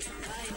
Bye.